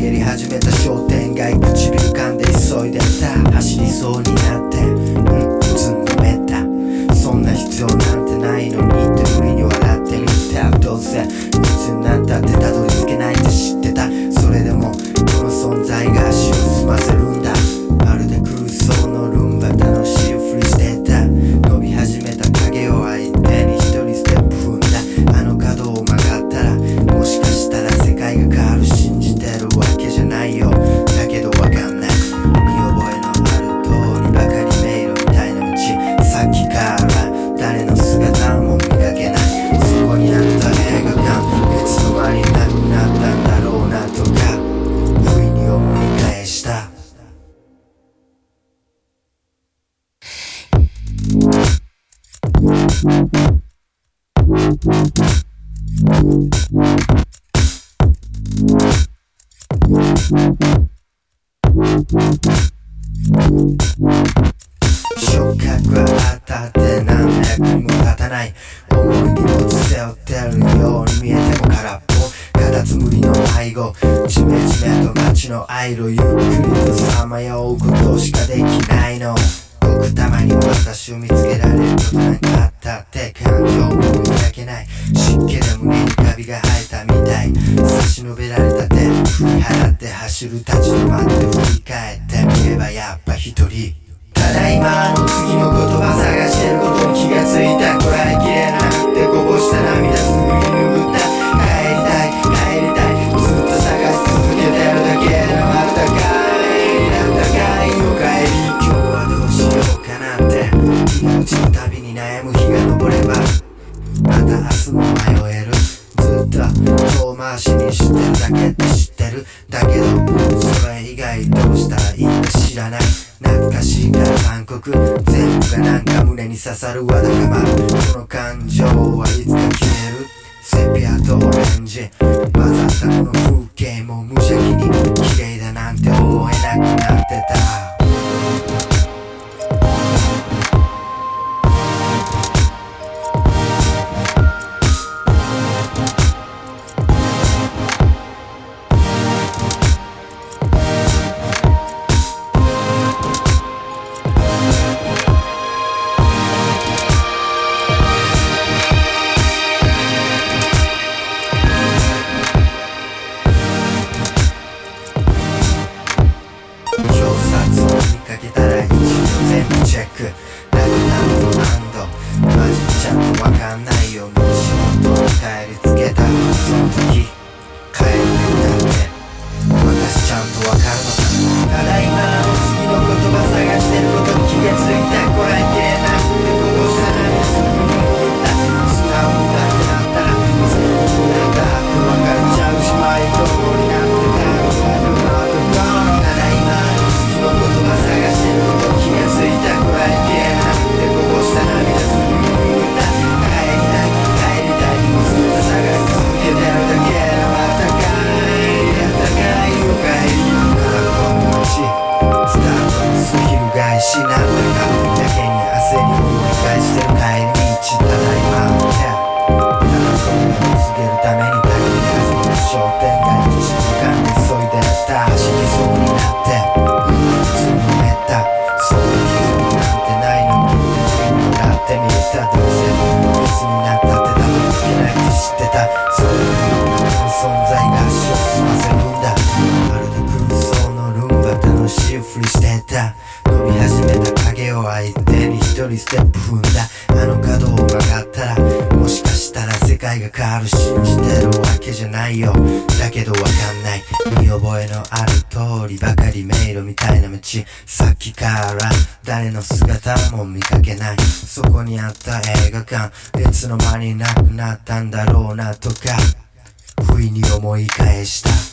ために投げり始めた商店街唇噛んで急いでた走りそうになってうんうつのめたそんな必要なんてないのにって不意に笑ってみたどうせいつになったって触覚は当たって何百にも立たない。重い荷物背負ってるように見えても空っぽ。カタツムリの迷子ジメジメと街の愛路ゆっくりとさまようことしかできないの。ごくたまに私を見つけられることなんかたって感情も抱けない。湿気で胸にカビが生えたみたい。差し伸べられた手。振り払って走る立ち止まって振り返ってみればやっぱ一人。ただいまの次の言葉探してることに気がだけどそれ以外どうしたらいいか知らない。懐かしいから韓国全部がなんか胸に刺さるわだかま。この感情はいつか消える。セピアとオレンジ。混ざったこの風景も無邪気に綺麗だなんて思えなくなってた。かけたら一度。全部チェックだけ何度。何度。混じっちゃんとわかんないように仕事に帰りつけたその時帰りだって私ちゃんとわかるのかただいまの次の言葉探してることに気がついたこれしいふりしてた。伸び始めた影を相手に一人ステップ踏んだ。あの角を曲がったらもしかしたら世界が変わる信じてるわけじゃないよ。だけどわかんない。見覚えのある通りばかり迷路みたいな道。さっきから誰の姿も見かけない。そこにあった映画館いつの間になくなったんだろうなとか不意に思い返した。